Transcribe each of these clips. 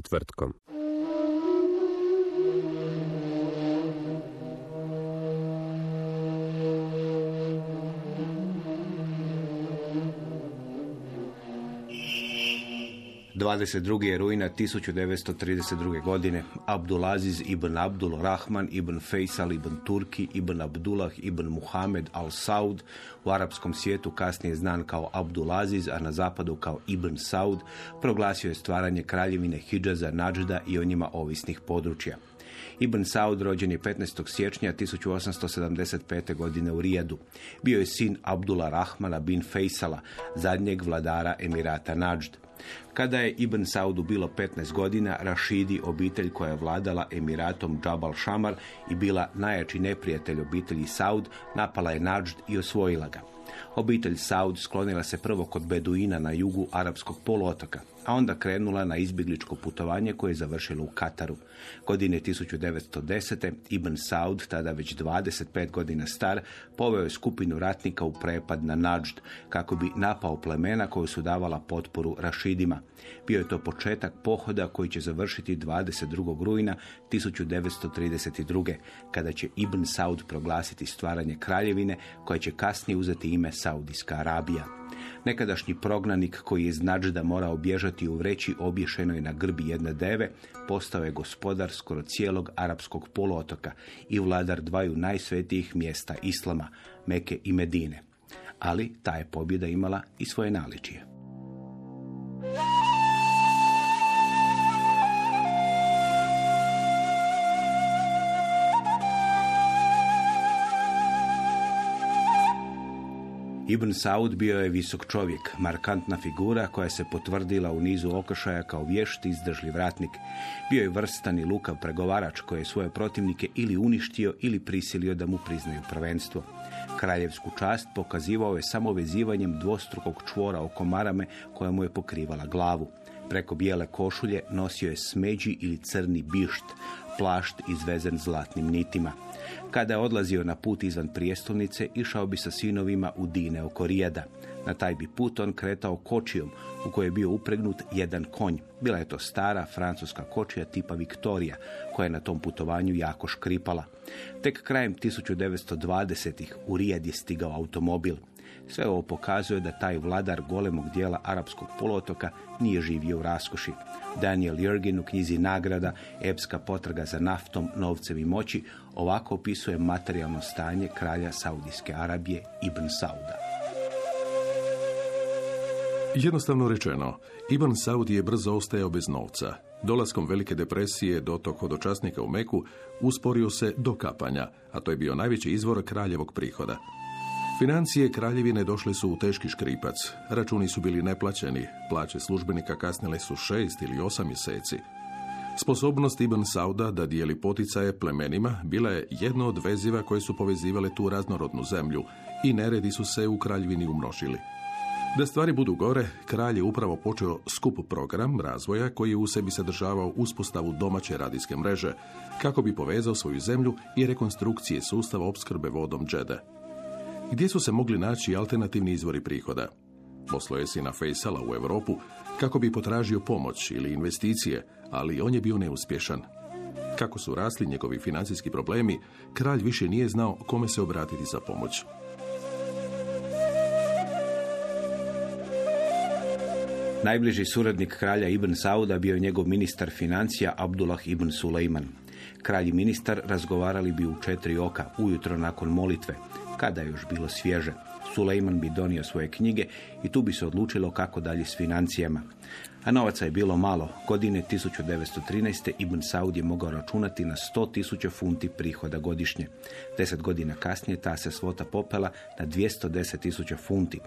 Četvrtkom. Dvadeset je rujna 1932. godine Abdulaziz ibn Abdul Rahman ibn Faisal ibn Turki ibn Abdullah ibn Muhammed al Saud u arapskom svijetu kasnije znan kao Abdulaziz, a na zapadu kao Ibn Saud, proglasio je stvaranje kraljevine Hidžaza, Nađda i o njima ovisnih područja. Ibn Saud rođen je 15. siječnja 1875. godine u Rijadu. Bio je sin Abdullah Rahmana bin Faisala, zadnjeg vladara Emirata Nađd. Kada je Ibn Saudu bilo 15 godina, Rašidi, obitelj koja je vladala Emiratom Džabal Šamar i bila najjači neprijatelj obitelji Saud, napala je Nađd i osvojila ga. Obitelj Saud sklonila se prvo kod Beduina na jugu arapskog poluotoka, a onda krenula na izbjegličko putovanje koje je završilo u Kataru. Godine 1910. Ibn Saud, tada već 25 godina star, poveo je skupinu ratnika u prepad na Nađd, kako bi napao plemena koju su davala potporu Rašidima. Bio je to početak pohoda koji će završiti 22. rujna 1932. kada će Ibn Saud proglasiti stvaranje kraljevine koja će kasnije uzeti ime Saudijska Arabija. Nekadašnji prognanik koji je iz Nađda morao bježati u vreći obješenoj na grbi jedne deve, postao je gospodar skoro cijelog arapskog poluotoka i vladar dvaju najsvetijih mjesta Islama, Meke i Medine. Ali ta je pobjeda imala i svoje naličije. Ibn Saud bio je visok čovjek, markantna figura koja se potvrdila u nizu okršaja kao vješt izdržljiv ratnik. Bio je vrstan i lukav pregovarač koji je svoje protivnike ili uništio ili prisilio da mu priznaju prvenstvo. Kraljevsku čast pokazivao je samo vezivanjem dvostrukog čvora oko marame koja mu je pokrivala glavu. Preko bijele košulje nosio je smeđi ili crni bišt, plašt izvezen zlatnim nitima. Kada je odlazio na put izvan prijestolnice, išao bi sa sinovima u Dine oko Rijeda. Na taj bi put on kretao kočijom u kojoj je bio upregnut jedan konj. Bila je to stara francuska kočija tipa Viktorija, koja je na tom putovanju jako škripala. Tek krajem 1920-ih u Rijed je stigao automobil. Sve ovo pokazuje da taj vladar golemog dijela arapskog poluotoka nije živio u raskoši. Daniel Jurgin u knjizi Nagrada, epska potraga za naftom, novcem i moći, ovako opisuje materijalno stanje kralja Saudijske Arabije Ibn Sauda. Jednostavno rečeno, Ibn Saud je brzo ostajao bez novca. Dolaskom velike depresije do tog hodočasnika u Meku usporio se do kapanja, a to je bio najveći izvor kraljevog prihoda. Financije kraljevine došle su u teški škripac. Računi su bili neplaćeni, plaće službenika kasnile su šest ili osam mjeseci. Sposobnost Ibn Sauda da dijeli poticaje plemenima bila je jedno od veziva koje su povezivale tu raznorodnu zemlju i neredi su se u kraljevini umnožili. Da stvari budu gore, kralj je upravo počeo skup program razvoja koji je u sebi sadržavao uspostavu domaće radijske mreže kako bi povezao svoju zemlju i rekonstrukcije sustava opskrbe vodom džede. Gdje su se mogli naći alternativni izvori prihoda? Poslao je sina Faisala u Europu kako bi potražio pomoć ili investicije, ali on je bio neuspješan. Kako su rasli njegovi financijski problemi, kralj više nije znao kome se obratiti za pomoć. Najbliži suradnik kralja Ibn Sauda bio je njegov ministar financija Abdullah ibn Sulejman. Kralj i ministar razgovarali bi u četiri oka, ujutro nakon molitve, kada je još bilo svježe. Sulejman bi donio svoje knjige i tu bi se odlučilo kako dalje s financijama. A novaca je bilo malo. Godine 1913. Ibn Saud je mogao računati na 100.000 funti prihoda godišnje. Deset godina kasnije ta se svota popela na 210.000 funti.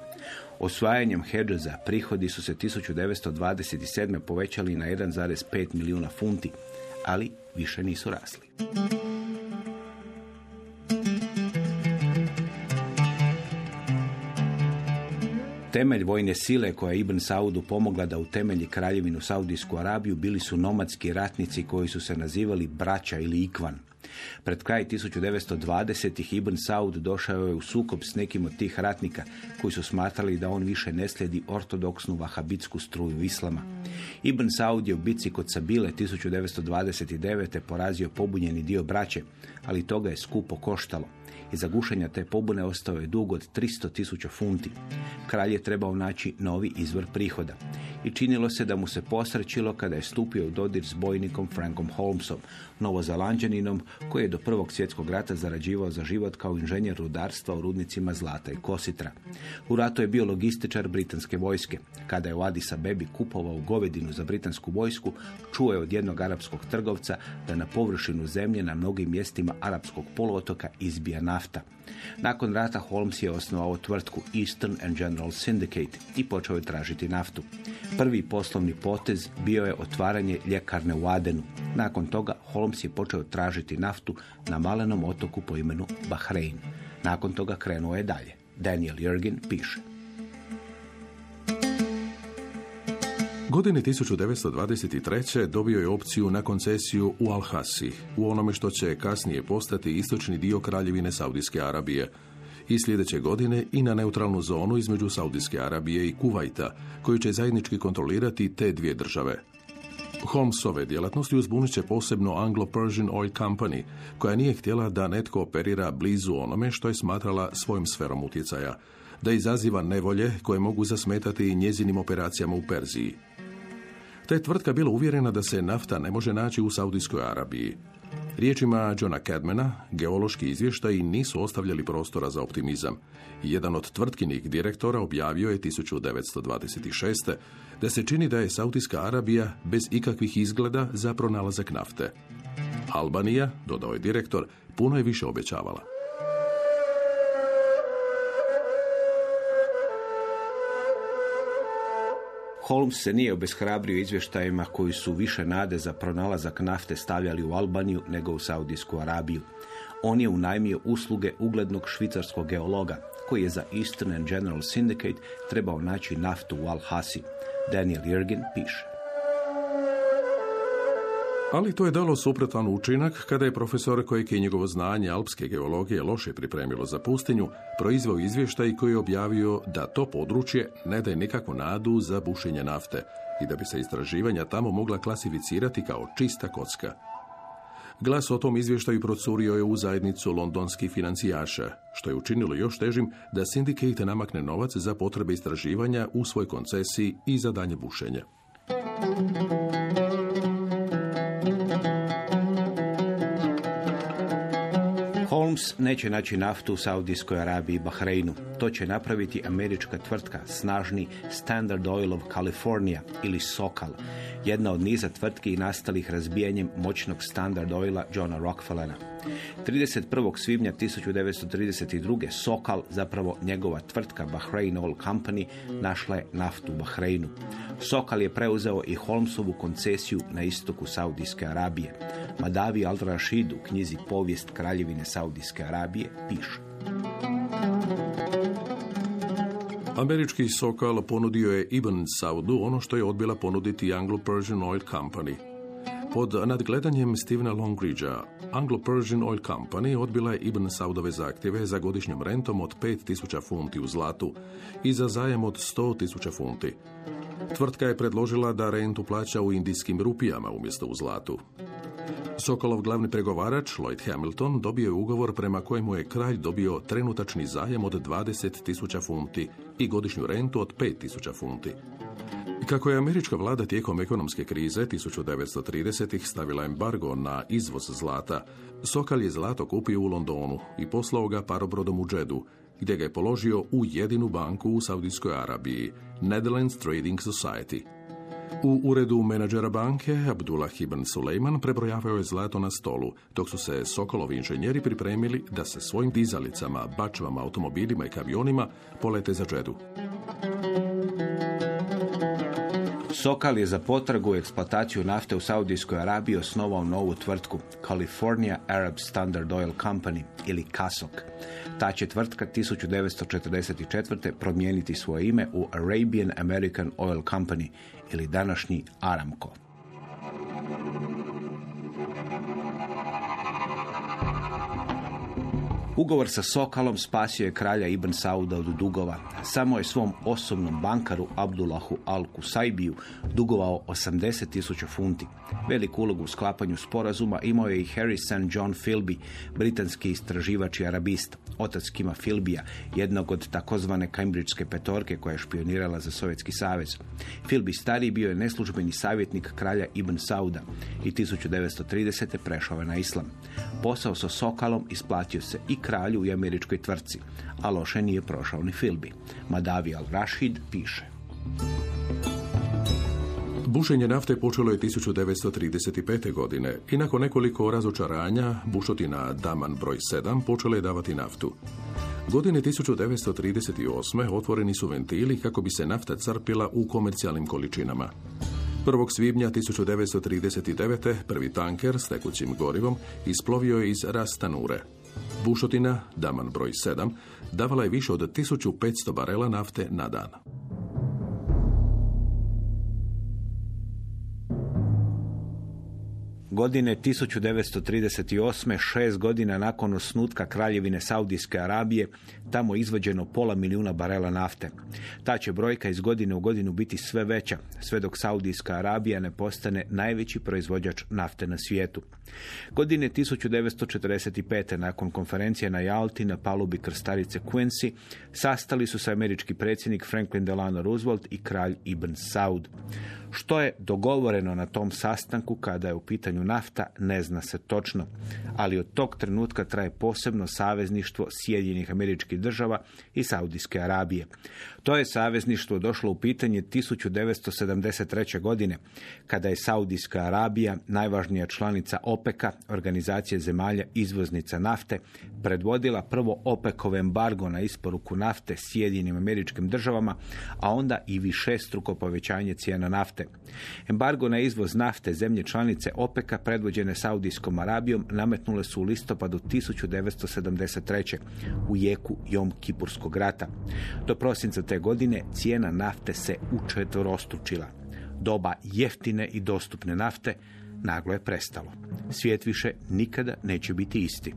Osvajanjem Hedžeza prihodi su se 1927. povećali na 1,5 milijuna funti, ali više nisu rasli. Temelj vojne sile koja je Ibn Saudu pomogla da utemelji kraljevinu Saudijsku Arabiju bili su nomadski ratnici koji su se nazivali braća ili ikvan. Pred kraj 1920. Ibn Saud došao je u sukob s nekim od tih ratnika koji su smatrali da on više ne slijedi ortodoksnu vahabitsku struju islama. Ibn Saud je u bici kod Sabile 1929. porazio pobunjeni dio braće, ali toga je skupo koštalo. I za gušenja te pobune ostao je dug od 300 tisuća funti. Kralj je trebao naći novi izvor prihoda. I činilo se da mu se posrećilo kada je stupio u dodir s bojnikom Frankom Holmesom, novozalanđaninom koji je do Prvog svjetskog rata zarađivao za život kao inženjer rudarstva u rudnicima zlata i kositra. U ratu je bio logističar britanske vojske. Kada je u Adisa Bebi kupovao govedinu za britansku vojsku, čuo je od jednog arapskog trgovca da na površinu zemlje na mnogim mjestima arapskog poluotoka izbija nafta. Nakon rata Holmes je osnovao tvrtku Eastern and General Syndicate i počeo je tražiti naftu. Prvi poslovni potez bio je otvaranje ljekarne u Adenu. Nakon toga Holmes je počeo tražiti naftu na malenom otoku po imenu Bahrein. Nakon toga krenuo je dalje. Daniel Jurgen piše. Godine 1923. dobio je opciju na koncesiju u Al-Hasi, u onome što će kasnije postati istočni dio kraljevine Saudijske Arabije, i sljedeće godine i na neutralnu zonu između Saudijske Arabije i Kuvajta, koju će zajednički kontrolirati te dvije države. Holmesove djelatnosti uzbunit će posebno Anglo-Persian Oil Company, koja nije htjela da netko operira blizu onome što je smatrala svojim sferom utjecaja, da izaziva nevolje koje mogu zasmetati njezinim operacijama u Perziji. Ta je tvrtka bila uvjerena da se nafta ne može naći u Saudijskoj Arabiji. Riječima Johna Cadmana, geološki izvještaji nisu ostavljali prostora za optimizam. Jedan od tvrtkinih direktora objavio je 1926. da se čini da je Saudijska Arabija bez ikakvih izgleda za pronalazak nafte. Albanija, dodao je direktor, puno je više obećavala. Holmes se nije obeshrabrio izvještajima koji su više nade za pronalazak nafte stavljali u Albaniju nego u Saudijsku Arabiju. On je unajmio usluge uglednog švicarskog geologa koji je za Eastern General Syndicate trebao naći naftu u Al-Hasi. Daniel Jurgen piše. Ali to je dalo suprotan učinak kada je profesor kojeg je njegovo znanje alpske geologije loše pripremilo za pustinju, proizveo izvještaj koji je objavio da to područje ne daje nikakvu nadu za bušenje nafte i da bi se istraživanja tamo mogla klasificirati kao čista kocka. Glas o tom izvještaju procurio je u zajednicu londonskih financijaša, što je učinilo još težim da Syndicate namakne novac za potrebe istraživanja u svoj koncesiji i za danje bušenje. Neće naći naftu u Saudijskoj Arabiji i Bahreinu. To će napraviti američka tvrtka, snažni Standard Oil of California ili Sokal, jedna od niza tvrtki nastalih razbijanjem moćnog Standard Oila Johna Rockefellera. 31. svibnja 1932. Sokal, zapravo njegova tvrtka Bahrain Oil Company, našla je naftu u Bahreinu. Sokal je preuzeo i Holmesovu koncesiju na istoku Saudijske Arabije. Madavi al-Rashid u knjizi Povijest kraljevine Saudijske piše. Američki Sokal ponudio je Ibn Saudu ono što je odbila ponuditi Anglo-Persian Oil Company. Pod nadgledanjem Stevena Longridgea, Anglo-Persian Oil Company odbila je Ibn Saudove zahtjeve za godišnjom rentom od 5000 funti u zlatu i za zajem od 100.000 funti. Tvrtka je predložila da rentu plaća u indijskim rupijama umjesto u zlatu. Sokolov glavni pregovarač, Lloyd Hamilton, dobio je ugovor prema kojemu je kralj dobio trenutačni zajem od 20.000 funti i godišnju rentu od 5.000 funti. Kako je američka vlada tijekom ekonomske krize 1930-ih stavila embargo na izvoz zlata, Sokal je zlato kupio u Londonu i poslao ga parobrodom u Džedu, gdje ga je položio u jedinu banku u Saudijskoj Arabiji, Netherlands Trading Society. U uredu menadžera banke Abdullah ibn Suleiman prebrojavao je zlato na stolu, dok su se Sokolovi inženjeri pripremili da se svojim dizalicama, bačvama, automobilima i kamionima polete za Džedu. Sokal je za potragu i eksploataciju nafte u Saudijskoj Arabiji osnovao novu tvrtku California Arab Standard Oil Company ili CASOC. Ta će tvrtka 1944. promijeniti svoje ime u Arabian American Oil Company ili današnji Aramco. Ugovor sa Sokalom spasio je kralja Ibn Sauda od dugova. Samo je svom osobnom bankaru Abdullahu al-Kusaibiju dugovao 80 tisuća funti. Veliku ulogu u sklapanju sporazuma imao je i Harry St. John Philby, britanski istraživač i arabist, otac Kima Philbija, jednog od takozvane Cambridgske petorke koja je špionirala za Sovjetski savez. Philby stariji bio je neslužbeni savjetnik kralja Ibn Sauda i 1930. prešao je na islam. Posao sa Sokalom isplatio se i kralju i američkoj tvrtci, a loše nije prošao ni Filbi. Madavi al-Rashid piše. Bušenje nafte počelo je 1935. godine i nakon nekoliko razočaranja bušotina Daman broj 7 počela je davati naftu. Godine 1938. otvoreni su ventili kako bi se nafta crpila u komercijalnim količinama. 1. svibnja 1939. prvi tanker s tekućim gorivom isplovio je iz Rastanure. Bušotina, Daman broj 7, davala je više od 1500 barela nafte na dan. Godine 1938. šest godina nakon osnutka kraljevine Saudijske Arabije, tamo izvađeno pola milijuna barela nafte. Ta će brojka iz godine u godinu biti sve veća, sve dok Saudijska Arabija ne postane najveći proizvođač nafte na svijetu. Godine 1945. nakon konferencije na Jalti na palubi krstarice Quincy, sastali su se američki predsjednik Franklin Delano Roosevelt i kralj Ibn Saud. Što je dogovoreno na tom sastanku kada je u pitanju nafta, ne zna se točno, ali od tog trenutka traje posebno savezništvo Sjedinjenih američkih država i Saudijske Arabije. To je savezništvo došlo u pitanje 1973. godine, kada je Saudijska Arabija, najvažnija članica OPEC-a, organizacije zemalja izvoznica nafte, predvodila prvo OPEC-ov embargo na isporuku nafte Sjedinjenim američkim državama, a onda i višestruko povećanje cijena nafte. Embargo na izvoz nafte zemlje članice OPEC-a predvođene Saudijskom Arabijom nametnule su u listopadu 1973. u jeku Jom Kipurskog rata. Do prosinca godine cijena nafte se učetvorostručila. Doba jeftine i dostupne nafte naglo je prestalo. Svijet više nikada neće biti isti.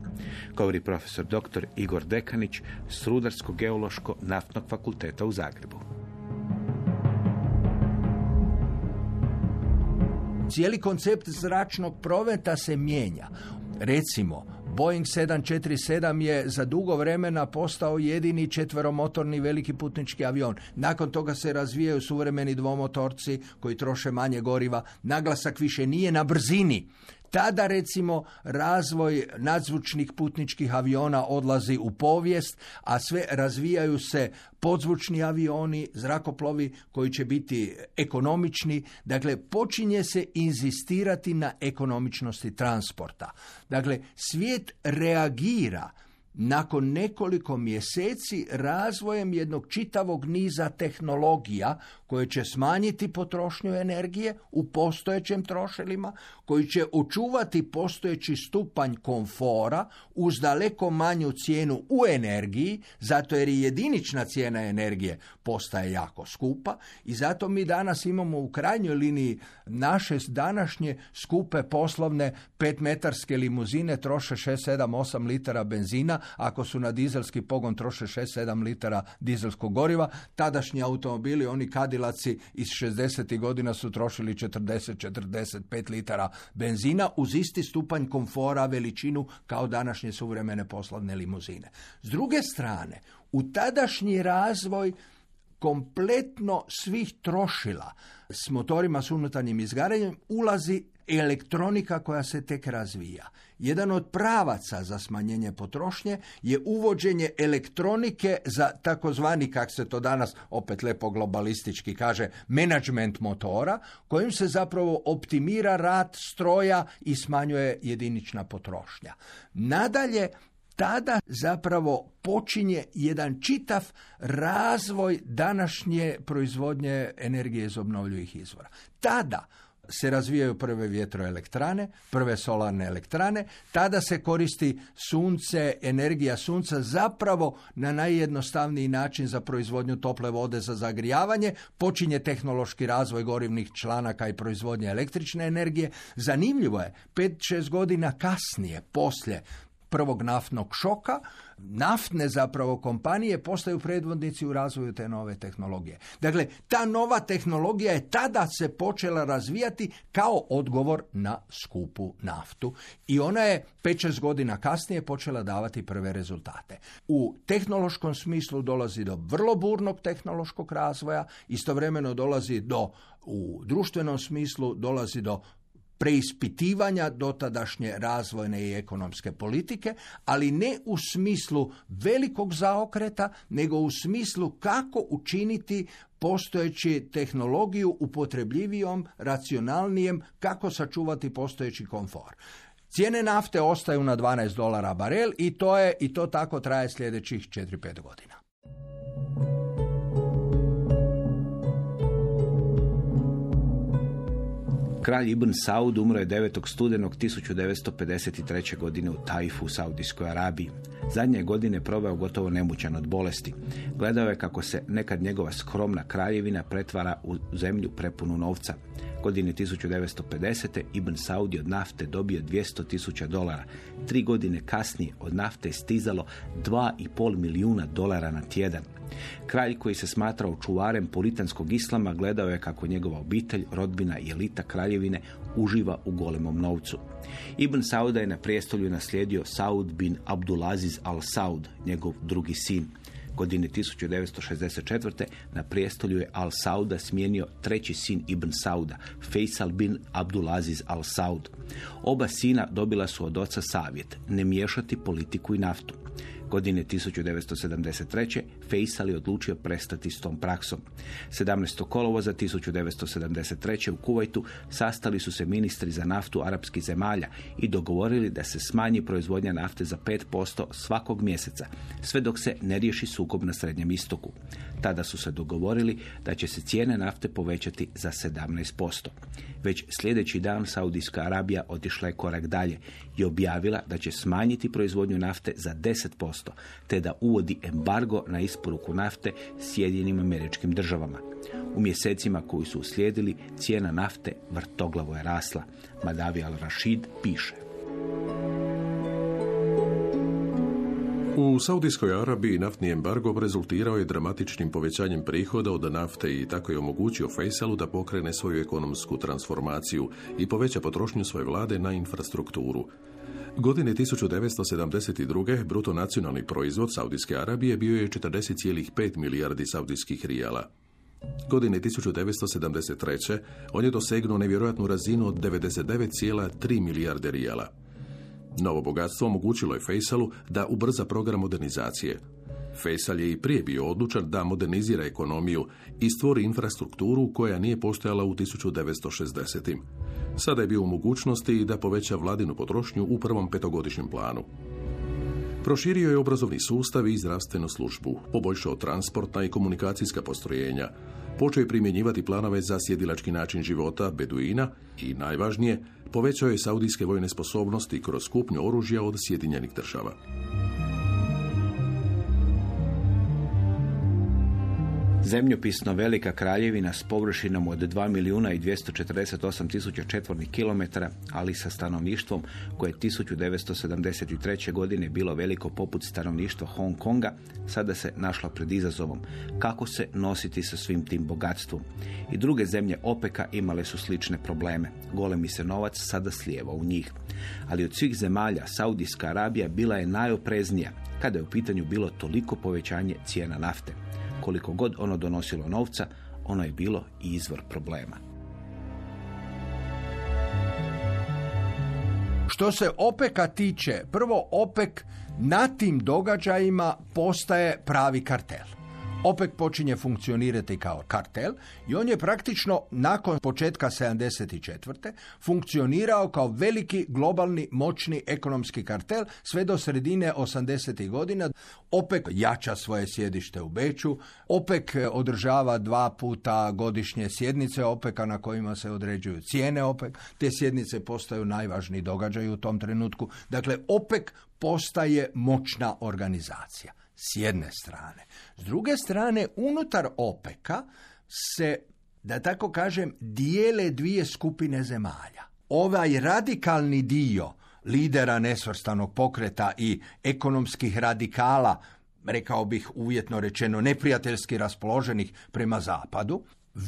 Govori profesor dr. Igor Dekanić s Rudarsko-geološko-naftnog fakulteta u Zagrebu. Cijeli koncept zračnog prometa se mijenja. Recimo, Boeing 747 je za dugo vremena postao jedini četveromotorni veliki putnički avion. Nakon toga se razvijaju suvremeni dvomotorci koji troše manje goriva. Naglasak više nije na brzini, tada recimo razvoj nadzvučnih putničkih aviona odlazi u povijest, a sve razvijaju se podzvučni avioni, zrakoplovi koji će biti ekonomični. Dakle, počinje se inzistirati na ekonomičnosti transporta. Dakle, svijet reagira nakon nekoliko mjeseci razvojem jednog čitavog niza tehnologija koje će smanjiti potrošnju energije u postojećim trošilima, koji će očuvati postojeći stupanj komfora uz daleko manju cijenu u energiji, zato jer i jedinična cijena energije postaje jako skupa i zato mi danas imamo u krajnjoj liniji naše današnje skupe poslovne petmetarske limuzine troše 6, 7, 8 litara benzina, ako su na dizelski pogon troše 6, 7 litara dizelskog goriva, tadašnji automobili, oni kadilaci iz 60. godina su trošili 40-45 litara benzina uz isti stupanj komfora, veličinu kao današnje suvremene poslovne limuzine. S druge strane, u tadašnji razvoj kompletno svih trošila s motorima s unutarnjim izgaranjem ulazi elektronika koja se tek razvija. Jedan od pravaca za smanjenje potrošnje je uvođenje elektronike za takozvani, kak se to danas opet lepo globalistički kaže, management motora, kojim se zapravo optimira rad stroja i smanjuje jedinična potrošnja. Nadalje, tada zapravo počinje jedan čitav razvoj današnje proizvodnje energije iz obnovljivih izvora. Tada se razvijaju prve vjetroelektrane, prve solarne elektrane, tada se koristi sunce, energija sunca zapravo na najjednostavniji način za proizvodnju tople vode za zagrijavanje, počinje tehnološki razvoj gorivnih članaka i proizvodnje električne energije. Zanimljivo je, 5-6 godina kasnije, poslije prvog naftnog šoka, naftne zapravo kompanije postaju predvodnici u razvoju te nove tehnologije. Dakle, ta nova tehnologija je tada se počela razvijati kao odgovor na skupu naftu i ona je 5-6 godina kasnije počela davati prve rezultate. U tehnološkom smislu dolazi do vrlo burnog tehnološkog razvoja, istovremeno dolazi do u društvenom smislu dolazi do preispitivanja dotadašnje razvojne i ekonomske politike, ali ne u smislu velikog zaokreta, nego u smislu kako učiniti postojeći tehnologiju upotrebljivijom, racionalnijem, kako sačuvati postojeći komfor. Cijene nafte ostaju na 12 dolara barel i to je i to tako traje sljedećih 4-5 godina. Kralj Ibn Saud umro je 9. studenog 1953. godine u Taifu u Saudijskoj Arabiji. Zadnje godine proveo gotovo nemućan od bolesti. Gledao je kako se nekad njegova skromna kraljevina pretvara u zemlju prepunu novca. Godine 1950. Ibn Saud je od nafte dobio 200 tisuća dolara. Tri godine kasnije od nafte je stizalo 2,5 milijuna dolara na tjedan. Kralj koji se smatrao čuvarem politanskog islama gledao je kako njegova obitelj, rodbina i elita kraljevine uživa u golemom novcu. Ibn Sauda je na prijestolju naslijedio Saud bin Abdulaziz al-Saud, njegov drugi sin. Godine 1964. na prijestolju je Al-Sauda smijenio treći sin Ibn Sauda, Faisal bin Abdulaziz Al-Saud. Oba sina dobila su od oca savjet, ne miješati politiku i naftu. Godine 1973. Faisal je odlučio prestati s tom praksom. 17. kolovoza 1973. u Kuvajtu sastali su se ministri za naftu arapskih zemalja i dogovorili da se smanji proizvodnja nafte za 5% svakog mjeseca, sve dok se ne riješi sukob na Srednjem istoku. Tada su se dogovorili da će se cijene nafte povećati za 17%. Već sljedeći dan Saudijska Arabija otišla je korak dalje i objavila da će smanjiti proizvodnju nafte za 10%, te da uvodi embargo na isporuku nafte Sjedinjenim američkim državama. U mjesecima koji su uslijedili, cijena nafte vrtoglavo je rasla. Madavi al-Rashid piše. U Saudijskoj Arabiji naftni embargo rezultirao je dramatičnim povećanjem prihoda od nafte i tako je omogućio Faisalu da pokrene svoju ekonomsku transformaciju i poveća potrošnju svoje vlade na infrastrukturu. Godine 1972. bruto nacionalni proizvod Saudijske Arabije bio je 40,5 milijardi saudijskih rijala. Godine 1973. on je dosegnuo nevjerojatnu razinu od 99,3 milijarde rijala. Novo bogatstvo omogućilo je Faisalu da ubrza program modernizacije. Faisal je i prije bio odlučan da modernizira ekonomiju i stvori infrastrukturu koja nije postojala u 1960. Sada je bio u mogućnosti da poveća vladinu potrošnju u prvom petogodišnjem planu. Proširio je obrazovni sustav i zdravstvenu službu, poboljšao transportna i komunikacijska postrojenja, počeo je primjenjivati planove za sjedilački način života Beduina i, najvažnije, povećao je saudijske vojne sposobnosti kroz kupnju oružja od Sjedinjenih država. Zemljopisno velika kraljevina s površinom od 2 milijuna i 248 tisuća četvornih kilometara, ali sa stanovništvom koje je 1973. godine bilo veliko poput stanovništva Hong Konga, sada se našla pred izazovom kako se nositi sa svim tim bogatstvom. I druge zemlje OPEKA imale su slične probleme. Golemi se novac sada slijeva u njih. Ali od svih zemalja Saudijska Arabija bila je najopreznija kada je u pitanju bilo toliko povećanje cijena nafte koliko god ono donosilo novca, ono je bilo i izvor problema. Što se OPEC-a tiče, prvo OPEC na tim događajima postaje pravi kartel. OPEC počinje funkcionirati kao kartel i on je praktično nakon početka 74. funkcionirao kao veliki globalni moćni ekonomski kartel sve do sredine 80. godina. OPEC jača svoje sjedište u Beću, OPEC održava dva puta godišnje sjednice OPEC-a na kojima se određuju cijene OPEC. Te sjednice postaju najvažniji događaj u tom trenutku. Dakle, OPEC postaje moćna organizacija s jedne strane. S druge strane, unutar OPEC-a se, da tako kažem, dijele dvije skupine zemalja. Ovaj radikalni dio lidera nesvrstanog pokreta i ekonomskih radikala, rekao bih uvjetno rečeno neprijateljski raspoloženih prema zapadu,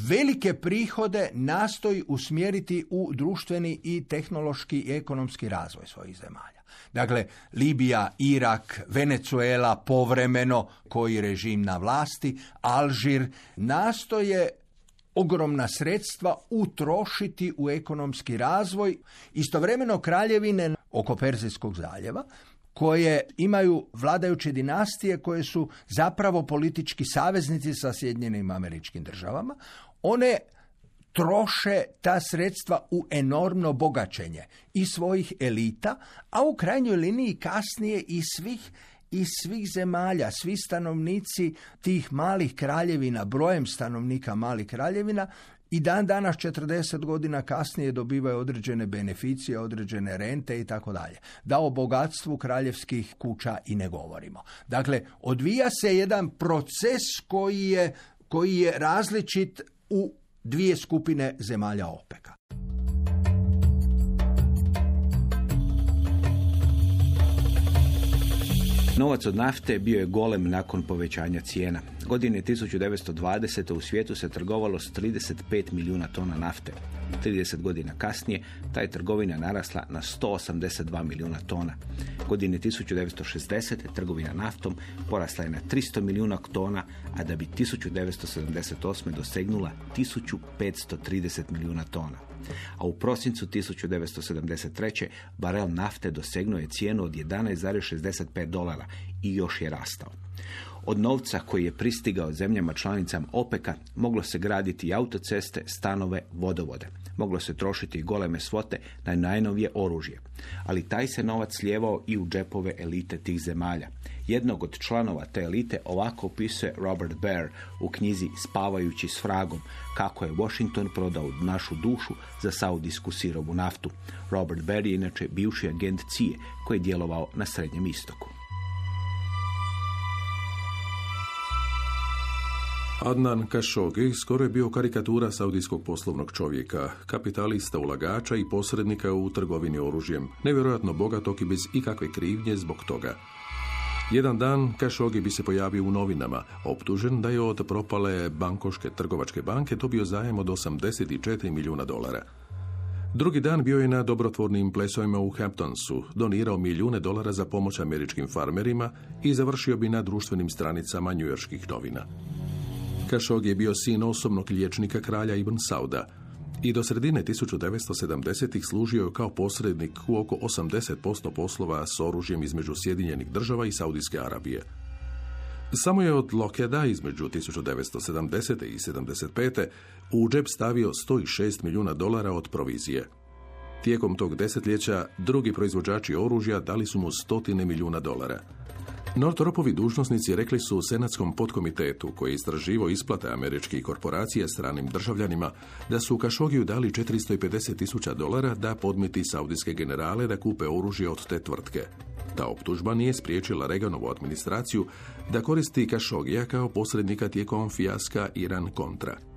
velike prihode nastoji usmjeriti u društveni i tehnološki i ekonomski razvoj svojih zemalja. Dakle, Libija, Irak, Venezuela povremeno, koji režim na vlasti, Alžir, nastoje ogromna sredstva utrošiti u ekonomski razvoj, istovremeno kraljevine oko Perzijskog zaljeva, koje imaju vladajuće dinastije koje su zapravo politički saveznici sa Sjedinjenim američkim državama, one troše ta sredstva u enormno bogaćenje i svojih elita, a u krajnjoj liniji kasnije i svih i svih zemalja, svi stanovnici tih malih kraljevina, brojem stanovnika malih kraljevina, i dan danas 40 godina kasnije dobivaju određene beneficije, određene rente i tako dalje. Da o bogatstvu kraljevskih kuća i ne govorimo. Dakle, odvija se jedan proces koji je, koji je različit u dvije skupine zemalja OPEC-a. Novac od nafte bio je golem nakon povećanja cijena. Godine 1920. u svijetu se trgovalo s 35 milijuna tona nafte. 30 godina kasnije ta je trgovina narasla na 182 milijuna tona. Godine 1960. trgovina naftom porasla je na 300 milijuna tona, a da bi 1978. dosegnula 1530 milijuna tona. A u prosincu 1973. barel nafte dosegnuo je cijenu od 11,65 dolara i još je rastao. Od novca koji je pristigao zemljama članicama OPEC-a moglo se graditi autoceste, stanove, vodovode. Moglo se trošiti goleme svote na najnovije oružje. Ali taj se novac slijevao i u džepove elite tih zemalja. Jednog od članova te elite ovako opisuje Robert Baer u knjizi Spavajući s fragom, kako je Washington prodao našu dušu za saudijsku sirovu naftu. Robert Baer je inače bivši agent CIA koji je djelovao na Srednjem istoku. Adnan Khashoggi skoro je bio karikatura saudijskog poslovnog čovjeka, kapitalista, ulagača i posrednika u trgovini oružjem, nevjerojatno bogatog i bez ikakve krivnje zbog toga. Jedan dan Khashoggi bi se pojavio u novinama, optužen da je od propale bankoške trgovačke banke dobio zajem od 84 milijuna dolara. Drugi dan bio je na dobrotvornim plesovima u Hamptonsu, donirao milijune dolara za pomoć američkim farmerima i završio bi na društvenim stranicama njujorskih novina. Kašog je bio sin osobnog liječnika kralja Ibn Sauda i do sredine 1970-ih služio je kao posrednik u oko 80% poslova s oružjem između Sjedinjenih država i Saudijske Arabije. Samo je od Lokeda između 1970. i 75. u džep stavio 106 milijuna dolara od provizije. Tijekom tog desetljeća drugi proizvođači oružja dali su mu stotine milijuna dolara. Nortropovi dužnosnici rekli su Senatskom podkomitetu koji je istraživo isplate američkih korporacija stranim državljanima da su Kašogiju dali 450 tisuća dolara da podmiti saudijske generale da kupe oružje od te tvrtke. Ta optužba nije spriječila Reganovu administraciju da koristi Kašogija kao posrednika tijekom fijaska Iran-Kontra.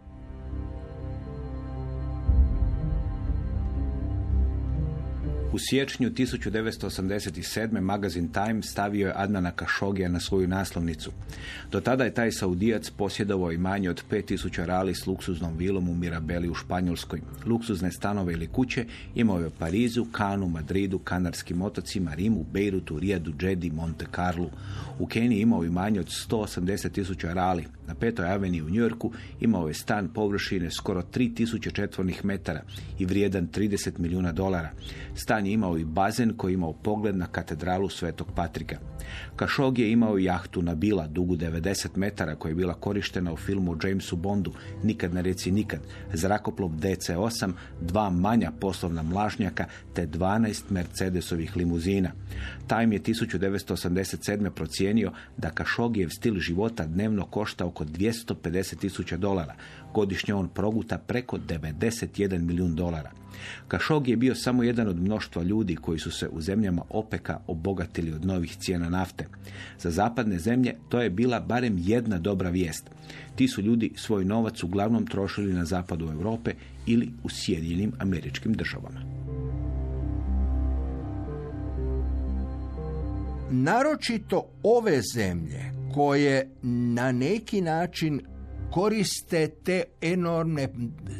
U siječnju 1987. magazin Time stavio je Adnana Kašogija na svoju naslovnicu. Do tada je taj saudijac posjedovao imanje od 5000 rali s luksuznom vilom u Mirabeli u Španjolskoj. Luksuzne stanove ili kuće imao je u Parizu, Kanu, Madridu, Kanarskim otocima, Rimu, Beirutu, Rijadu, Džedi, Monte Carlo. U Keniji imao imanje od 180 tisuća rali. Na petoj aveniji u Njujorku imao je stan površine skoro 3000 četvornih metara i vrijedan 30 milijuna dolara. Stan je imao i bazen koji je imao pogled na katedralu Svetog Patrika. Kašog je imao i jahtu na Bila dugu 90 metara koja je bila korištena u filmu o Jamesu Bondu Nikad ne reci nikad, zrakoplov DC-8, dva manja poslovna mlažnjaka te 12 Mercedesovih limuzina. Time je 1987. procijenio da Kašogijev stil života dnevno košta oko 250 tisuća dolara. Godišnje on proguta preko 91 milijun dolara. Kašog je bio samo jedan od mnoštva ljudi koji su se u zemljama OPEKA obogatili od novih cijena nafte. Za zapadne zemlje to je bila barem jedna dobra vijest. Ti su ljudi svoj novac uglavnom trošili na zapadu Europe ili u Sjedinjenim američkim državama. Naročito ove zemlje koje na neki način koriste te enormne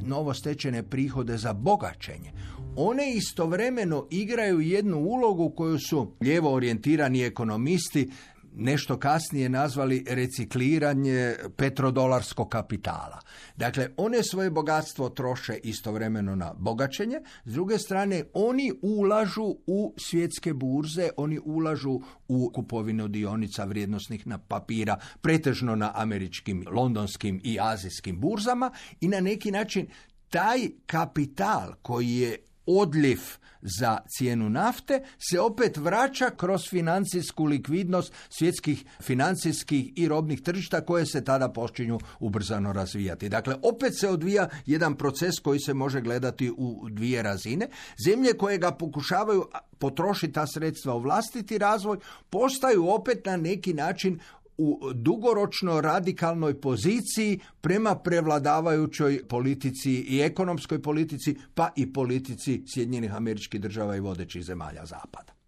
novostečene prihode za bogaćenje. One istovremeno igraju jednu ulogu koju su lijevo orijentirani ekonomisti nešto kasnije nazvali recikliranje petrodolarskog kapitala. Dakle, one svoje bogatstvo troše istovremeno na bogaćenje, s druge strane oni ulažu u svjetske burze, oni ulažu u kupovinu dionica vrijednosnih na papira, pretežno na američkim, londonskim i azijskim burzama i na neki način taj kapital koji je odliv za cijenu nafte se opet vraća kroz financijsku likvidnost svjetskih financijskih i robnih tržišta koje se tada počinju ubrzano razvijati. Dakle, opet se odvija jedan proces koji se može gledati u dvije razine. Zemlje koje ga pokušavaju potrošiti ta sredstva u vlastiti razvoj postaju opet na neki način u dugoročno radikalnoj poziciji prema prevladavajućoj politici i ekonomskoj politici, pa i politici Sjedinjenih američkih država i vodećih zemalja Zapada.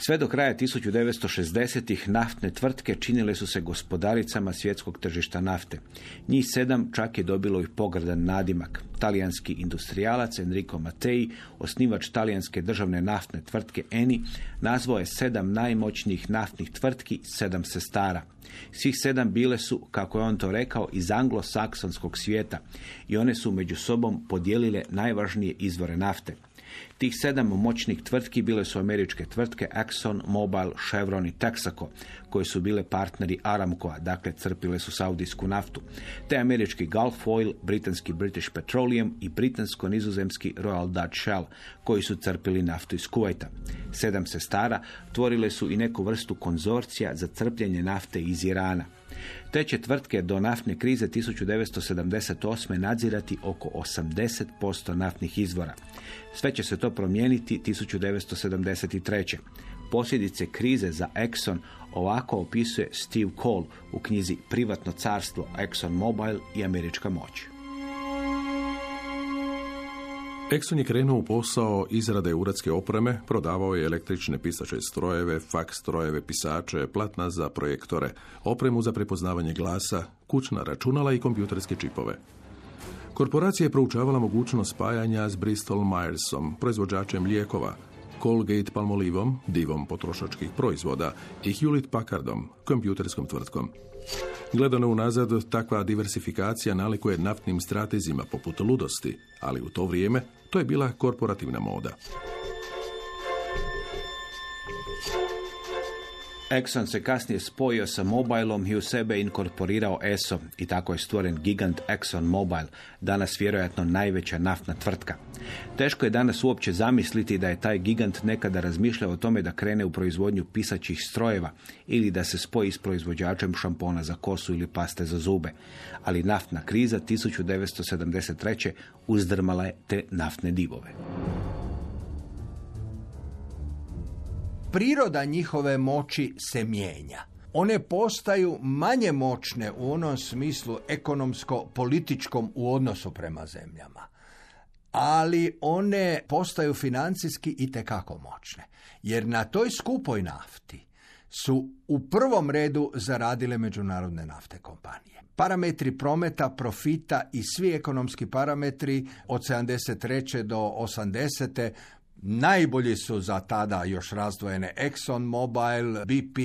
Sve do kraja 1960-ih naftne tvrtke činile su se gospodaricama svjetskog tržišta nafte. Njih sedam čak je dobilo i pogrdan nadimak. Talijanski industrijalac Enrico Mattei, osnivač talijanske državne naftne tvrtke Eni, nazvao je sedam najmoćnijih naftnih tvrtki sedam sestara. Svih sedam bile su, kako je on to rekao, iz anglosaksonskog svijeta i one su među sobom podijelile najvažnije izvore nafte. Tih sedam moćnih tvrtki bile su američke tvrtke Exxon, Mobil, Chevron i Texaco, koje su bile partneri Aramcoa, dakle crpile su saudijsku naftu, te američki Gulf Oil, britanski British Petroleum i britansko-nizozemski Royal Dutch Shell, koji su crpili naftu iz Kuvajta. Sedam sestara tvorile su i neku vrstu konzorcija za crpljenje nafte iz Irana. Te će tvrtke do naftne krize 1978. nadzirati oko 80% naftnih izvora. Sve će se to promijeniti 1973. Posljedice krize za Exxon ovako opisuje Steve Cole u knjizi Privatno carstvo Exxon Mobil i američka moć. Exxon je krenuo u posao izrade uradske opreme, prodavao je električne pisače strojeve, faks strojeve, pisače, platna za projektore, opremu za prepoznavanje glasa, kućna računala i kompjuterske čipove. Korporacija je proučavala mogućnost spajanja s Bristol Myersom, proizvođačem lijekova, Colgate Palmolivom, divom potrošačkih proizvoda i Hewlett Packardom, kompjuterskom tvrtkom. Gledano unazad, takva diversifikacija nalikuje naftnim stratezima poput ludosti, ali u to vrijeme to je bila korporativna moda. Exxon se kasnije spojio sa Mobilom i u sebe inkorporirao ESO i tako je stvoren gigant Exxon Mobil, danas vjerojatno najveća naftna tvrtka. Teško je danas uopće zamisliti da je taj gigant nekada razmišljao o tome da krene u proizvodnju pisaćih strojeva ili da se spoji s proizvođačem šampona za kosu ili paste za zube. Ali naftna kriza 1973. uzdrmala je te naftne divove. Priroda njihove moći se mijenja. one postaju manje moćne u onom smislu ekonomsko-političkom u odnosu prema zemljama. Ali one postaju financijski i tekako moćne. Jer na toj skupoj nafti su u prvom redu zaradile međunarodne nafte kompanije. Parametri prometa, profita i svi ekonomski parametri od 73. do 80. Najbolji su za tada još razdvojene Exxon Mobil, BP,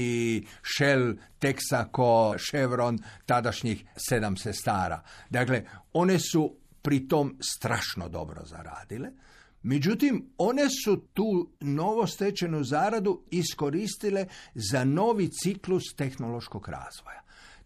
Shell, Texaco, Chevron, tadašnjih sedam sestara. Dakle, one su pri tom strašno dobro zaradile. Međutim, one su tu novostečenu zaradu iskoristile za novi ciklus tehnološkog razvoja.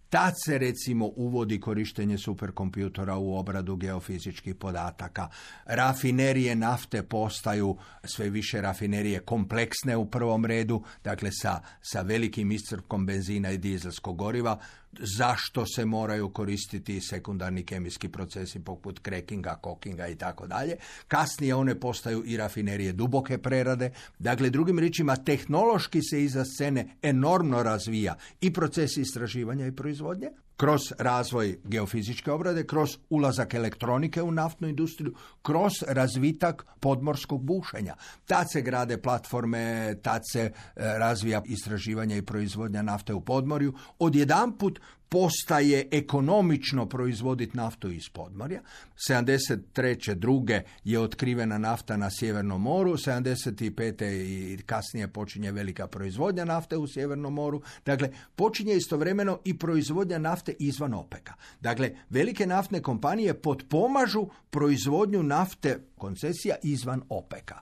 Tad se recimo uvodi korištenje superkompjutora u obradu geofizičkih podataka. Rafinerije nafte postaju sve više rafinerije kompleksne u prvom redu, dakle sa, sa velikim iscrpkom benzina i dizelskog goriva, zašto se moraju koristiti sekundarni kemijski procesi poput krekinga, kokinga i tako dalje. Kasnije one postaju i rafinerije duboke prerade. Dakle, drugim riječima, tehnološki se iza scene enormno razvija i proces istraživanja i proizvodnje, kroz razvoj geofizičke obrade, kroz ulazak elektronike u naftnu industriju, kroz razvitak podmorskog bušenja. Tad se grade platforme, tad se e, razvija istraživanje i proizvodnja nafte u podmorju. Odjedanput postaje ekonomično proizvoditi naftu iz podmorja. 73. druge je otkrivena nafta na Sjevernom moru, 75. i kasnije počinje velika proizvodnja nafte u Sjevernom moru. Dakle, počinje istovremeno i proizvodnja nafte izvan OPEKA. Dakle, velike naftne kompanije potpomažu proizvodnju nafte koncesija izvan OPEKA.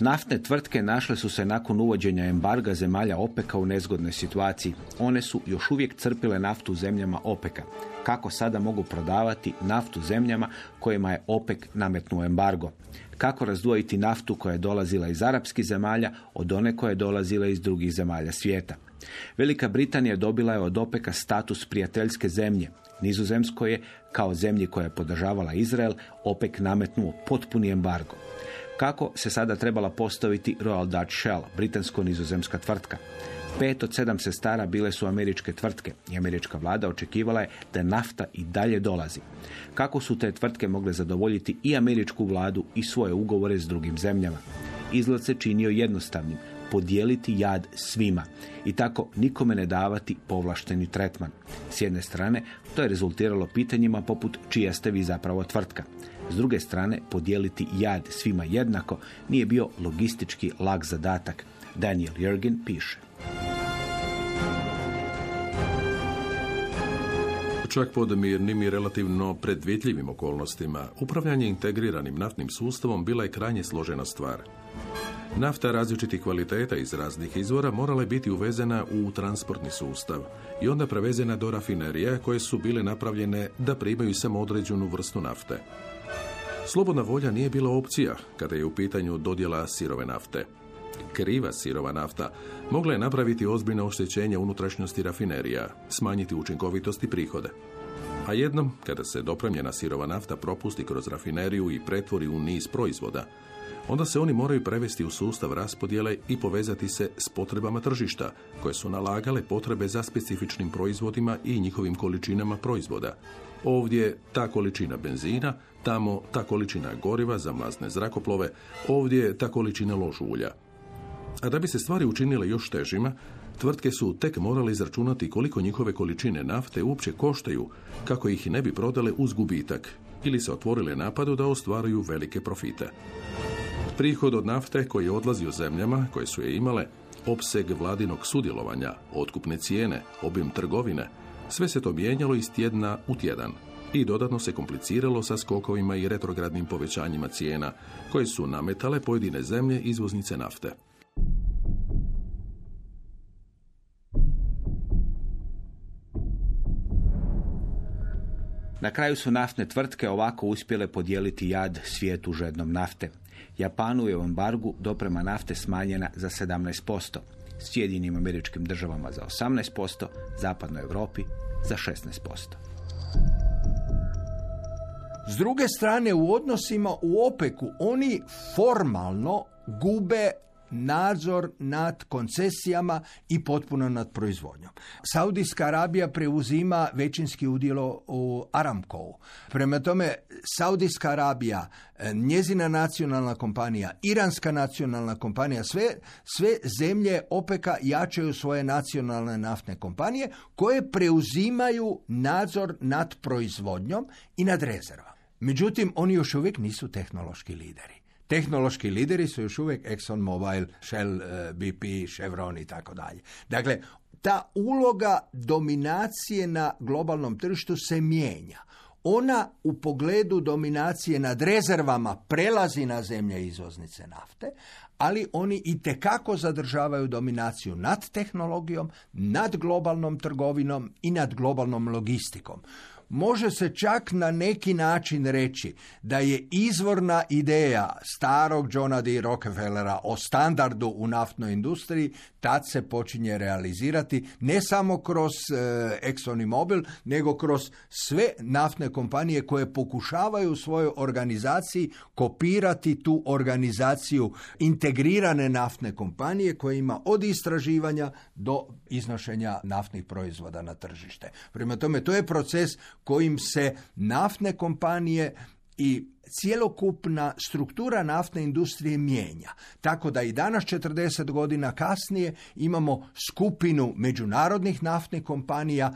Naftne tvrtke našle su se nakon uvođenja embarga zemalja OPEKA u nezgodnoj situaciji. One su još uvijek crpile naftu zemljama OPEKA. Kako sada mogu prodavati naftu zemljama kojima je OPEC nametnuo embargo? Kako razdvojiti naftu koja je dolazila iz arapskih zemalja od one koje je dolazila iz drugih zemalja svijeta? Velika Britanija dobila je od OPEKA status prijateljske zemlje. Nizozemsko je, kao zemlji koja je podržavala Izrael, OPEC nametnuo potpuni embargo kako se sada trebala postaviti Royal Dutch Shell, britansko-nizozemska tvrtka. Pet od sedam sestara bile su američke tvrtke i američka vlada očekivala je da nafta i dalje dolazi. Kako su te tvrtke mogle zadovoljiti i američku vladu i svoje ugovore s drugim zemljama? Izgled se činio jednostavnim, podijeliti jad svima i tako nikome ne davati povlašteni tretman. S jedne strane, to je rezultiralo pitanjima poput čija ste vi zapravo tvrtka. S druge strane, podijeliti jad svima jednako nije bio logistički lag zadatak. Daniel Jurgen piše. Čak pod mirnim i relativno predvidljivim okolnostima, upravljanje integriranim naftnim sustavom bila je krajnje složena stvar. Nafta različitih kvaliteta iz raznih izvora morala je biti uvezena u transportni sustav i onda prevezena do rafinerija koje su bile napravljene da primaju samo određenu vrstu nafte. Slobodna volja nije bila opcija kada je u pitanju dodjela sirove nafte. Kriva sirova nafta mogla je napraviti ozbiljno oštećenje unutrašnjosti rafinerija, smanjiti učinkovitost i prihode. A jednom, kada se dopremljena sirova nafta propusti kroz rafineriju i pretvori u niz proizvoda, onda se oni moraju prevesti u sustav raspodjele i povezati se s potrebama tržišta, koje su nalagale potrebe za specifičnim proizvodima i njihovim količinama proizvoda. Ovdje ta količina benzina, tamo ta količina goriva za mlazne zrakoplove, ovdje ta količina lož ulja. A da bi se stvari učinile još težima, tvrtke su tek morale izračunati koliko njihove količine nafte uopće koštaju kako ih ne bi prodale uz gubitak ili se otvorile napadu da ostvaruju velike profite. Prihod od nafte koji je odlazio zemljama koje su je imale, opseg vladinog sudjelovanja, otkupne cijene, obim trgovine, sve se to mijenjalo iz tjedna u tjedan i dodatno se kompliciralo sa skokovima i retrogradnim povećanjima cijena koje su nametale pojedine zemlje izvoznice nafte. Na kraju su naftne tvrtke ovako uspjele podijeliti jad svijetu žednom nafte. Japanu je u embargu doprema nafte smanjena za 17%, Sjedinim američkim državama za 18%, Zapadnoj Europi za 16%. S druge strane, u odnosima u opeku oni formalno gube nadzor nad koncesijama i potpuno nad proizvodnjom. Saudijska Arabija preuzima većinski udjelo u Aramkovu. Prema tome, Saudijska Arabija, e, njezina nacionalna kompanija, iranska nacionalna kompanija, sve, sve zemlje OPEC-a jačaju svoje nacionalne naftne kompanije koje preuzimaju nadzor nad proizvodnjom i nad rezervama. Međutim, oni još uvijek nisu tehnološki lideri. Tehnološki lideri su još uvijek ExxonMobil, Shell, eh, BP, Chevron i tako dalje. Dakle, ta uloga dominacije na globalnom tržištu se mijenja. Ona u pogledu dominacije nad rezervama prelazi na zemlje izvoznice nafte, ali oni i tekako zadržavaju dominaciju nad tehnologijom, nad globalnom trgovinom i nad globalnom logistikom može se čak na neki način reći da je izvorna ideja starog Johna D. Rockefellera o standardu u naftnoj industriji tad se počinje realizirati ne samo kroz e, Exxon Mobil, nego kroz sve naftne kompanije koje pokušavaju u svojoj organizaciji kopirati tu organizaciju integrirane naftne kompanije koja ima od istraživanja do iznošenja naftnih proizvoda na tržište. Prema tome, to je proces kojim se naftne kompanije i cjelokupna struktura naftne industrije mijenja. Tako da i danas 40 godina kasnije imamo skupinu međunarodnih naftnih kompanija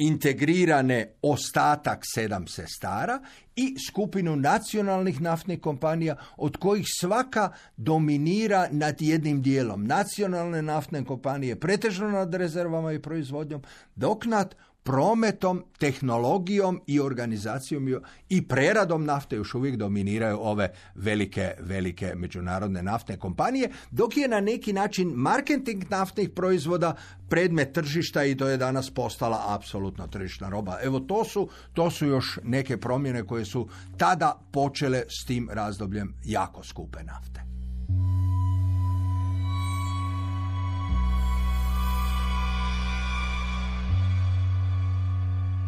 integrirane ostatak sedam sestara i skupinu nacionalnih naftnih kompanija od kojih svaka dominira nad jednim dijelom. Nacionalne naftne kompanije pretežno nad rezervama i proizvodnjom, dok nad prometom, tehnologijom i organizacijom i preradom nafte još uvijek dominiraju ove velike, velike međunarodne naftne kompanije, dok je na neki način marketing naftnih proizvoda predmet tržišta i to je danas postala apsolutno tržišna roba. Evo to su, to su još neke promjene koje su tada počele s tim razdobljem jako skupe nafte.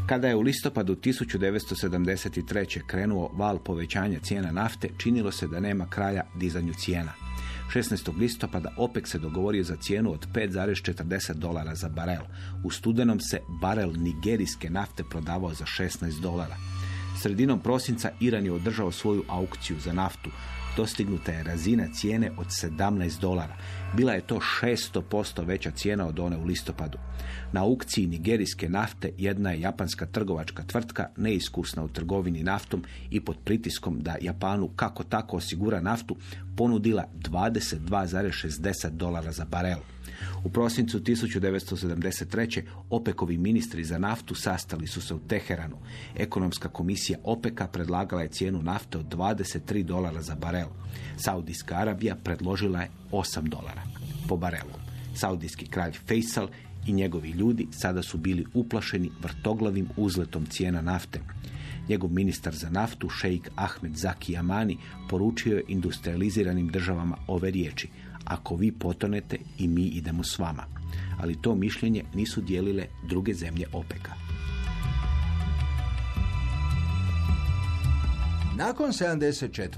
Kada je u listopadu 1973. krenuo val povećanja cijena nafte, činilo se da nema kraja dizanju cijena. 16. listopada OPEC se dogovorio za cijenu od 5,40 dolara za barel. U studenom se barel nigerijske nafte prodavao za 16 dolara. Sredinom prosinca Iran je održao svoju aukciju za naftu. Dostignuta je razina cijene od 17 dolara. Bila je to 600% veća cijena od one u listopadu. Na aukciji nigerijske nafte jedna je japanska trgovačka tvrtka neiskusna u trgovini naftom i pod pritiskom da Japanu kako tako osigura naftu ponudila 22,60 dolara za barel. U prosincu 1973. OPEKovi ministri za naftu sastali su se u Teheranu. Ekonomska komisija OPEKA predlagala je cijenu nafte od 23 dolara za barel. Saudijska Arabija predložila je 8 dolara po barelu. Saudijski kralj Faisal i njegovi ljudi sada su bili uplašeni vrtoglavim uzletom cijena nafte. Njegov ministar za naftu, šejk Ahmed Zaki Amani, poručio je industrializiranim državama ove riječi. Ako vi potonete i mi idemo s vama. Ali to mišljenje nisu dijelile druge zemlje OPEKA. Nakon 74.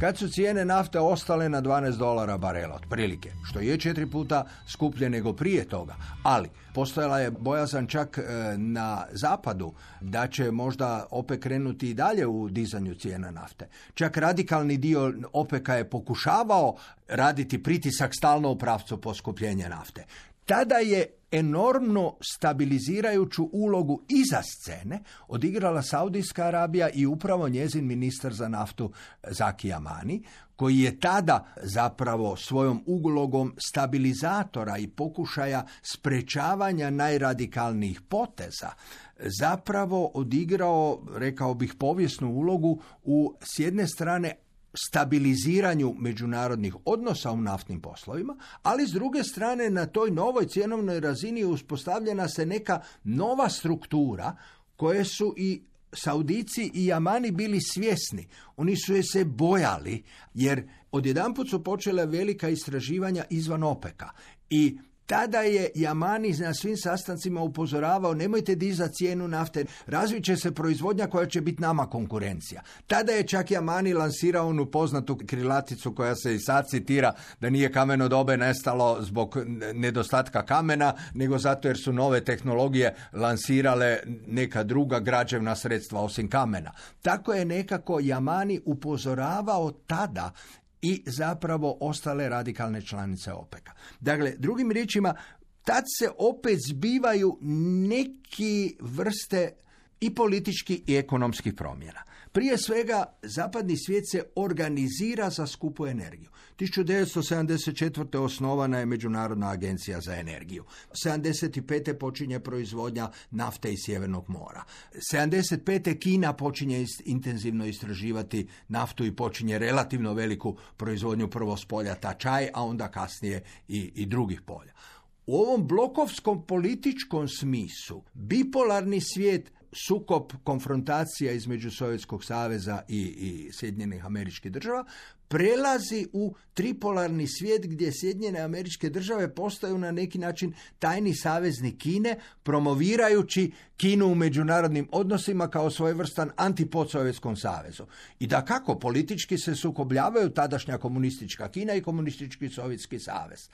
kad su cijene nafte ostale na 12 dolara barela, otprilike, što je četiri puta skuplje nego prije toga, ali postojala je bojazan čak e, na zapadu da će možda opet krenuti i dalje u dizanju cijena nafte. Čak radikalni dio OPEC-a je pokušavao raditi pritisak stalno u pravcu poskupljenja nafte. Tada je enormno stabilizirajuću ulogu iza scene odigrala Saudijska Arabija i upravo njezin ministar za naftu Zaki Amani, koji je tada zapravo svojom ulogom stabilizatora i pokušaja sprečavanja najradikalnijih poteza zapravo odigrao, rekao bih, povijesnu ulogu u s jedne strane stabiliziranju međunarodnih odnosa u naftnim poslovima, ali s druge strane na toj novoj cjenovnoj razini uspostavljena se neka nova struktura koje su i Saudici i Jamani bili svjesni. Oni su je se bojali jer odjedanput su počele velika istraživanja izvan opeka i Tada je Jamani na svim sastancima upozoravao nemojte dizati cijenu nafte, razvit će se proizvodnja koja će biti nama konkurencija. Tada je čak Jamani lansirao onu poznatu krilaticu koja se i sad citira da nije kameno dobe nestalo zbog nedostatka kamena, nego zato jer su nove tehnologije lansirale neka druga građevna sredstva osim kamena. Tako je nekako Jamani upozoravao tada i zapravo ostale radikalne članice OPEC-a. Dakle, drugim riječima, tad se opet zbivaju neki vrste i politički i ekonomskih promjena. Prije svega, zapadni svijet se organizira za skupu energiju. 1974. osnovana je Međunarodna agencija za energiju. 75. počinje proizvodnja nafte iz Sjevernog mora. 75. Kina počinje intenzivno istraživati naftu i počinje relativno veliku proizvodnju prvo s polja Tačaj, a onda kasnije i, i drugih polja. U ovom blokovskom političkom smislu bipolarni svijet sukob konfrontacija između Sovjetskog saveza i, i Sjedinjenih američkih država prelazi u tripolarni svijet gdje Sjedinjene američke države postaju na neki način tajni savezni Kine, promovirajući Kinu u međunarodnim odnosima kao svojevrstan antipod Sovjetskom savezu. I da kako politički se sukobljavaju tadašnja komunistička Kina i komunistički Sovjetski savez.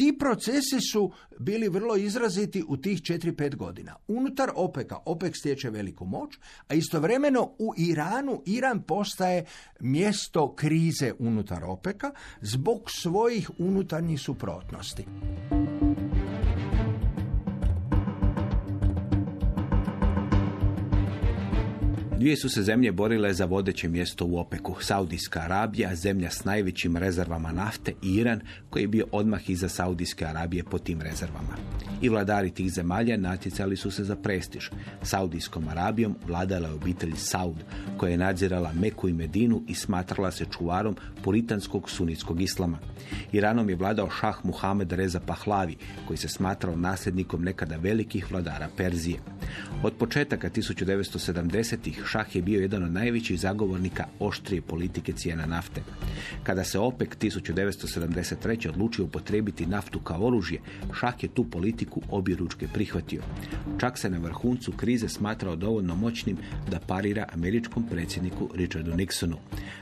Ti procesi su bili vrlo izraziti u tih 4-5 godina. Unutar OPEC-a, OPEC stječe veliku moć, a istovremeno u Iranu, Iran postaje mjesto krize unutar OPEC-a zbog svojih unutarnjih suprotnosti. Dvije su se zemlje borile za vodeće mjesto u Opeku. Saudijska Arabija, zemlja s najvećim rezervama nafte i Iran, koji je bio odmah iza Saudijske Arabije po tim rezervama. I vladari tih zemalja natjecali su se za prestiž. Saudijskom Arabijom vladala je obitelj Saud, koja je nadzirala Meku i Medinu i smatrala se čuvarom puritanskog sunitskog islama. Iranom je vladao šah Muhammed Reza Pahlavi, koji se smatrao nasljednikom nekada velikih vladara Perzije. Od početaka 1970-ih Šah je bio jedan od najvećih zagovornika oštrije politike cijena nafte. Kada se OPEC 1973. odlučio upotrebiti naftu kao oružje, Šah je tu politiku objeručke prihvatio. Čak se na vrhuncu krize smatrao dovoljno moćnim da parira američkom predsjedniku Richardu Nixonu.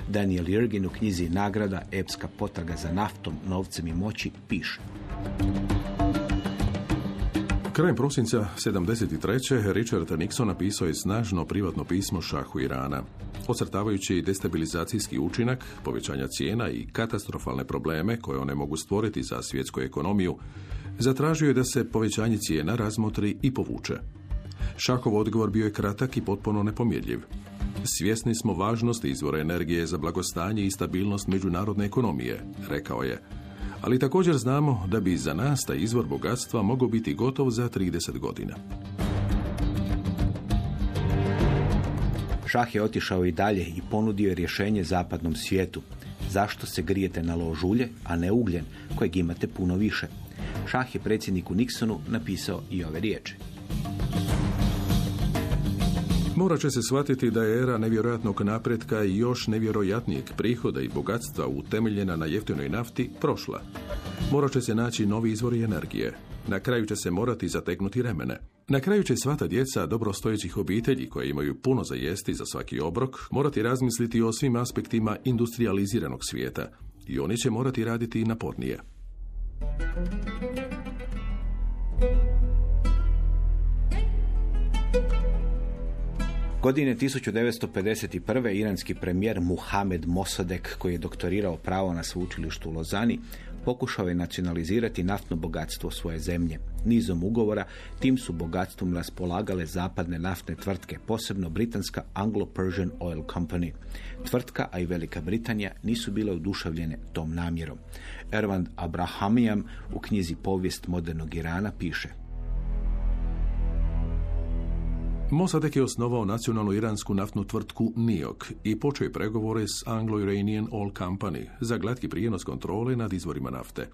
Daniel Jurgen u knjizi Nagrada, epska potraga za naftom, novcem i moći piše. Krajem prosinca 73. Richard Nixon napisao je snažno privatno pismo šahu Irana, ocrtavajući destabilizacijski učinak, povećanja cijena i katastrofalne probleme koje one mogu stvoriti za svjetsku ekonomiju, zatražio je da se povećanje cijena razmotri i povuče. Šahov odgovor bio je kratak i potpuno nepomjerljiv. Svjesni smo važnosti izvora energije za blagostanje i stabilnost međunarodne ekonomije, rekao je ali također znamo da bi za nas taj izvor bogatstva mogao biti gotov za 30 godina. Šah je otišao i dalje i ponudio je rješenje zapadnom svijetu. Zašto se grijete na ložulje, a ne ugljen, kojeg imate puno više? Šah je predsjedniku Nixonu napisao i ove riječi. Morat će se shvatiti da je era nevjerojatnog napretka i još nevjerojatnijeg prihoda i bogatstva utemeljena na jeftinoj nafti prošla. Morat će se naći novi izvori energije. Na kraju će se morati zateknuti remene. Na kraju će svata djeca dobrostojećih obitelji koje imaju puno za jesti za svaki obrok morati razmisliti o svim aspektima industrializiranog svijeta i oni će morati raditi napornije. Godine 1951. iranski premijer Muhamed Mossadegh, koji je doktorirao pravo na sveučilištu u Lozani, pokušao je nacionalizirati naftno bogatstvo svoje zemlje. Nizom ugovora tim su bogatstvom raspolagale zapadne naftne tvrtke, posebno britanska Anglo-Persian Oil Company. Tvrtka, a i Velika Britanija nisu bile oduševljene tom namjerom. Ervand Abrahamijam u knjizi Povijest modernog Irana piše Mossadegh je osnovao nacionalnu iransku naftnu tvrtku NIOC i počeo pregovore s Anglo-Iranian Oil Company za glatki prijenos kontrole nad izvorima nafte.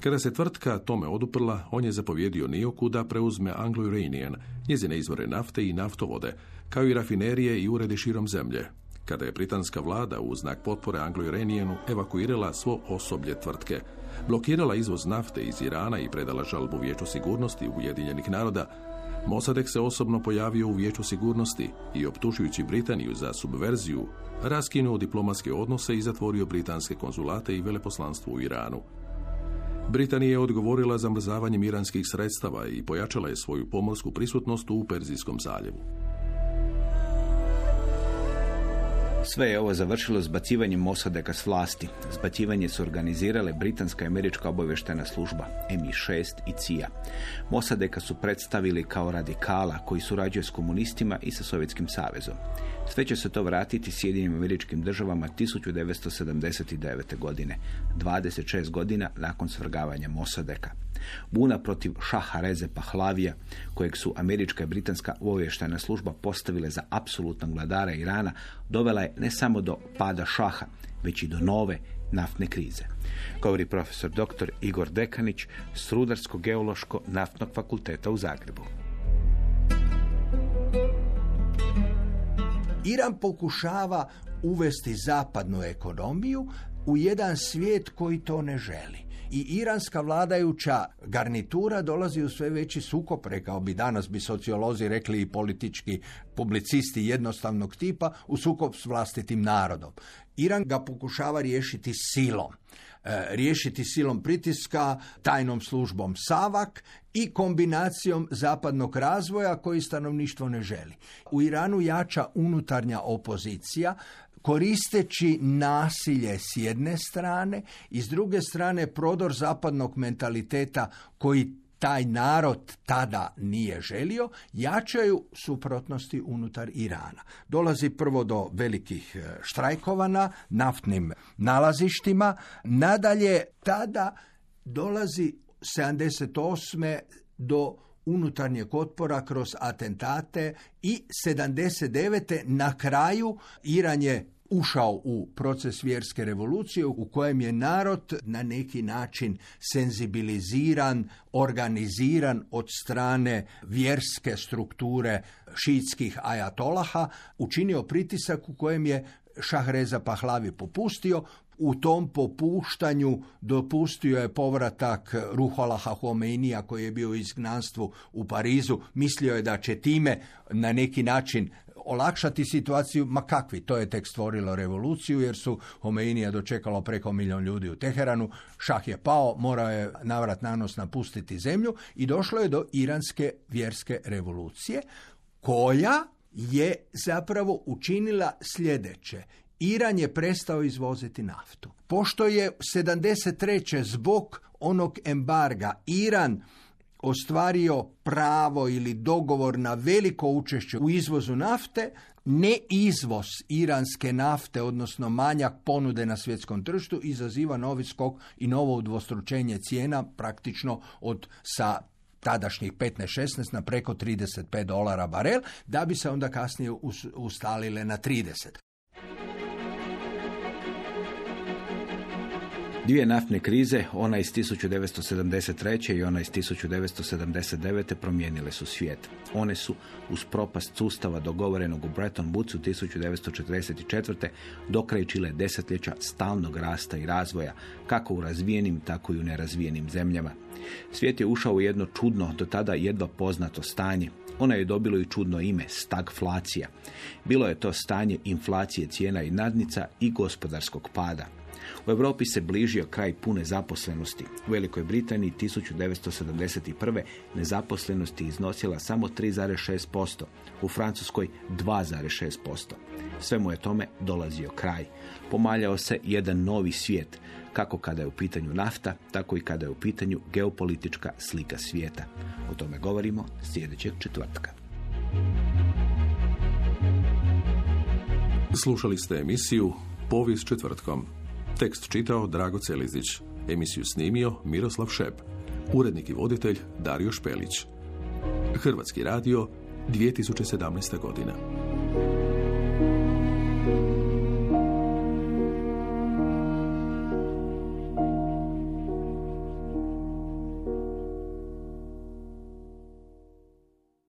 Kada se tvrtka tome oduprla, on je zapovjedio Nioku da preuzme Anglo-Iranian, njezine izvore nafte i naftovode, kao i rafinerije i urede širom zemlje, kada je britanska vlada u znak potpore Anglo-Irenijenu evakuirala svo osoblje tvrtke, blokirala izvoz nafte iz Irana i predala žalbu Vijeću sigurnosti Ujedinjenih naroda, Mossadegh se osobno pojavio u Vijeću sigurnosti i optužujući Britaniju za subverziju, raskinuo diplomatske odnose i zatvorio britanske konzulate i veleposlanstvo u Iranu. Britanija je odgovorila zamrzavanjem iranskih sredstava i pojačala je svoju pomorsku prisutnost u Perzijskom zaljevu. Sve je ovo završilo zbacivanjem Mossadeka s vlasti. Zbacivanje su organizirale britanska i američka obavještajna služba MI6 i CIA. Mossadeka su predstavili kao radikala koji surađuje s komunistima i sa Sovjetskim savezom. Sve će se to vratiti Sjedinim američkim državama 1979. godine, 26 godina nakon svrgavanja Mossadeka. Buna protiv šaha Reze Pahlavija, kojeg su američka i britanska obavještajna služba postavile za apsolutnog vladara Irana, dovela je ne samo do pada šaha, već i do nove naftne krize. Govori profesor dr. Igor Dekanić s Rudarsko-geološko-naftnog fakulteta u Zagrebu. Iran pokušava uvesti zapadnu ekonomiju u jedan svijet koji to ne želi. I iranska vladajuća garnitura dolazi u sve veći sukob, rekao bi danas bi sociolozi rekli i politički publicisti jednostavnog tipa, u sukob s vlastitim narodom. Iran ga pokušava riješiti silom. E, riješiti silom pritiska, tajnom službom Savak i kombinacijom zapadnog razvoja koji stanovništvo ne želi. U Iranu jača unutarnja opozicija, koristeći nasilje s jedne strane i s druge strane prodor zapadnog mentaliteta koji taj narod tada nije želio, jačaju suprotnosti unutar Irana. Dolazi prvo do velikih e, štrajkova na naftnim nalazištima, nadalje tada dolazi 78. do unutarnjeg otpora kroz atentate i 79. na kraju Iran je ušao u proces vjerske revolucije u kojem je narod na neki način senzibiliziran, organiziran od strane vjerske strukture šiitskih ajatolaha, učinio pritisak u kojem je Šahreza Pahlavi popustio, u tom popuštanju dopustio je povratak Ruholaha Homeinija koji je bio u izgnanstvu u Parizu. Mislio je da će time na neki način olakšati situaciju, ma kakvi, to je tek stvorilo revoluciju jer su Homeinija dočekalo preko milijun ljudi u Teheranu, šah je pao, morao je navrat nanos napustiti zemlju i došlo je do iranske vjerske revolucije koja je zapravo učinila sljedeće. Iran je prestao izvoziti naftu. Pošto je 73. zbog onog embarga Iran ostvario pravo ili dogovor na veliko učešće u izvozu nafte, ne izvoz iranske nafte, odnosno manjak ponude na svjetskom tržištu, izaziva novi skok i novo udvostručenje cijena praktično od sa tadašnjih 15-16 na preko 35 dolara barel, da bi se onda kasnije ustalile na 30. Dvije naftne krize, ona iz 1973. i ona iz 1979. promijenile su svijet. One su uz propast sustava dogovorenog u Bretton Woodsu 1944. dokrajčile desetljeća stalnog rasta i razvoja, kako u razvijenim, tako i u nerazvijenim zemljama. Svijet je ušao u jedno čudno, do tada jedva poznato stanje. Ona je dobilo i čudno ime, stagflacija. Bilo je to stanje inflacije cijena i nadnica i gospodarskog pada. U Europi se bližio kraj pune zaposlenosti. U Velikoj Britaniji 1971. nezaposlenosti iznosila samo 3,6%, u Francuskoj 2,6%. Svemu je tome dolazio kraj. Pomaljao se jedan novi svijet, kako kada je u pitanju nafta, tako i kada je u pitanju geopolitička slika svijeta. O tome govorimo sljedećeg četvrtka. Slušali ste emisiju Povijest četvrtkom. Tekst čitao Drago Celizić. Emisiju snimio Miroslav Šep. Urednik i voditelj Dario Špelić. Hrvatski radio 2017. godina.